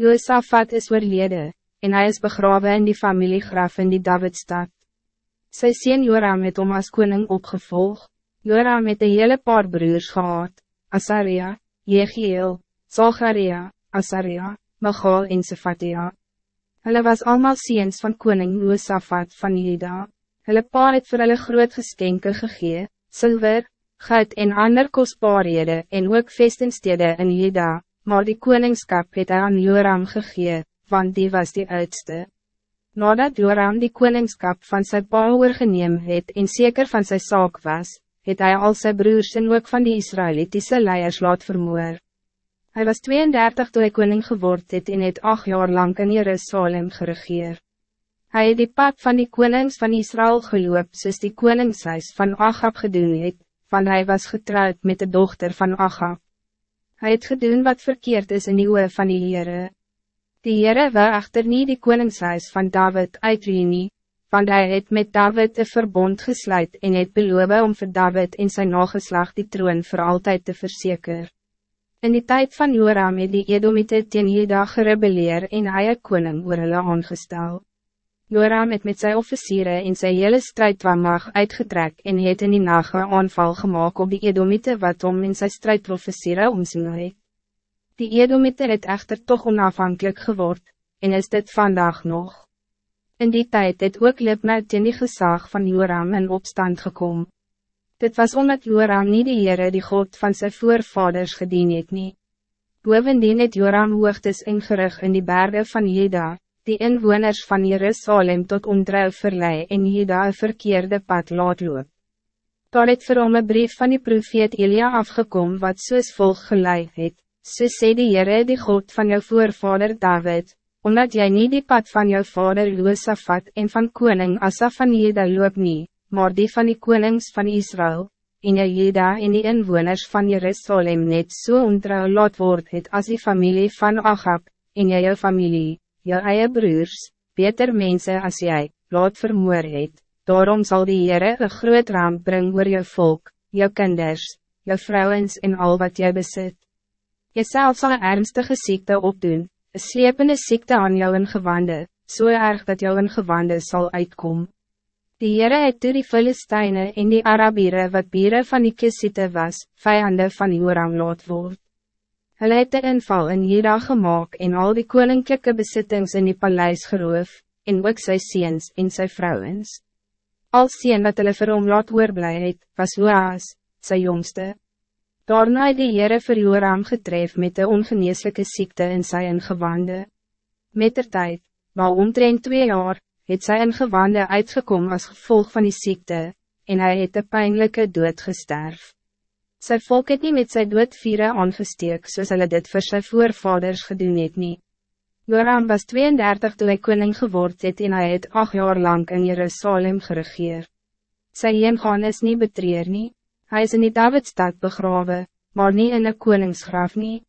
Josafat is oorlede, en hij is begraven in die familiegraf in die Davidstad. Sy sien Joram het om as koning opgevolg. Joram het een hele paar broers gehad, Asaria, Jegiel, Zacharia, Asaria, Michal en Sefatia. Hulle was allemaal ziens van koning Josafat van Juda. Hulle pa het vir hulle groot geskenke gegee, zilver, goud en ander kostbaarhede en ook festenstede in Juda, maar die koningskap het hy aan Joram gegee, want die was die oudste. Nadat Joram die koningskap van sy pa oorgeneem het en zeker van sy saak was, het hij al sy broers en ook van die Israëlitische leiers laat vermoor. Hij was 32 toen hij koning geword het en het acht jaar lang in Jerusalem geregeer. Hij het die pad van die konings van Israël geloop soos die koningshuis van Achab gedoen het, want hij was getrouwd met de dochter van Achab. Hij het gedoen wat verkeerd is in die oe van die Heere. Die Heere wil echter niet die koningshuis van David uitreen nie, want hij het met David een verbond gesluit en het beloof om voor David en zijn nageslag die troon voor altijd te verzekeren. In die tijd van Joram het die Edomite teen Jeda gerebeleer en hy het koning oor hulle aangestel. Joram het met zijn officieren in zijn hele strijdwaarmag uitgetrek en het in die nacht een aanval gemaakt op die Edomite wat om in zijn strijdofficieren omsingel het. Die Edomite het echter toch onafhankelijk geword, en is dit vandaag nog. In die tijd het ook Libna teen die gezag van Joram in opstand gekomen. Dit was omdat Joram niet de Heere die God van zijn voorvaders gedien het nie. Bovendien het Joram hoogtes ingerig in die bergen van Jeda, die inwoners van Jerusalem tot ontrouw verlei en Jeda een verkeerde pad laat loop. Daar het vir hom een brief van die profeet Elia afgekom wat soos volg geleid het, so sê die Heere die God van jou voorvader David, omdat jij niet die pad van jou vader Josafat en van koning Asaf van Jeda loop nie, maar die van die konings van Israël, en jou Jeda en die inwoners van Jerusalem net so ontrouw laat word het as die familie van Achab, en jy jou familie, jou eie broers, beter mensen als jij, laat vermoor het, daarom zal die Heere een groot ramp bring oor jou volk, jou kinders, jou vrouwens en al wat jy besit. Jy self sal een ernstige ziekte opdoen, een slepende ziekte aan jou ingewande, zo so erg dat jou ingewande zal uitkomen. Die Heere het toe die Filisteine en die Arabiere wat bieren van die Kisite was, vijanden van Joram laat word. Hulle het de inval in Jeda gemaakt en al die koninklijke besittings in die paleis geroof, en ook sy seens en sy vrouwens. Al sien wat hulle vir hom laat oorblij het, was Joas, sy jongste. Daarna het die Heere vir Joram getref met de ongeneeslijke ziekte in sy ingewande. Met der tijd, maar omtrent twee jaar, het sy ingewande uitgekom als gevolg van die ziekte, en hij het de pijnlijke dood gesterf. Sy volk het nie met sy doodviere aangesteek soos hulle dit vir sy voorvaders gedoen het nie. Joram was 32 toen hij koning geword het en hy het acht jaar lang in Jerusalem geregeer. Sy heengaan is niet betreer nie, hy is in die Davidstad begraven, maar niet in een koningsgraf nie.